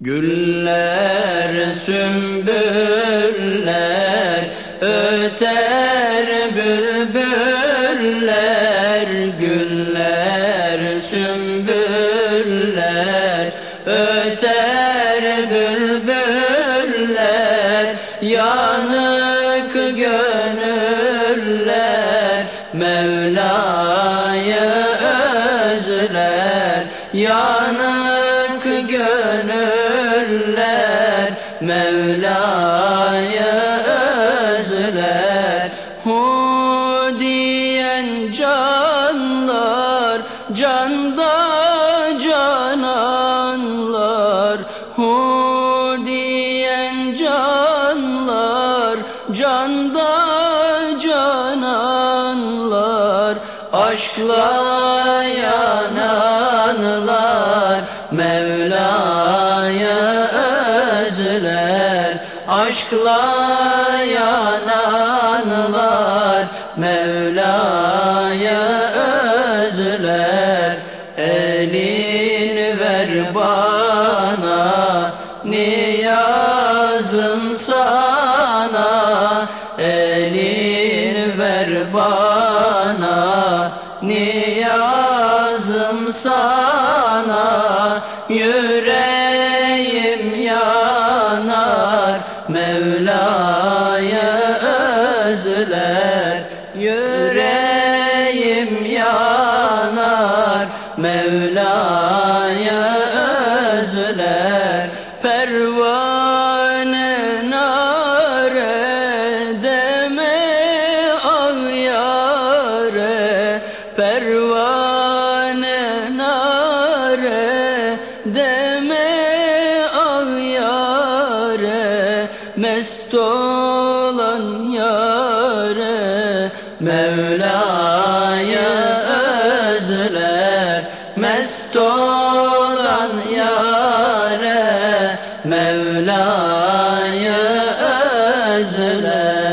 Güller, sümbüller, öter bülbüller, güller, sümbüller, öter bülbüller, yanık gönüller, Mevla'yı özler, yanık gönüller, Mevla'yı özler. Hu diyen canlar, canda cananlar, hu diyen canlar, canda cananlar, aşkla yananlar, özler, aşkla yananlar, Mevla'ya özler. Elin ver bana, niyazım sana, elin ver bana, niyazım sana, yüreğim Mevla'ya özler, yüreğim yanar, Mevla'ya mest olan yare, Mevla'ya özler, mest olan yare, Mevla'ya özler.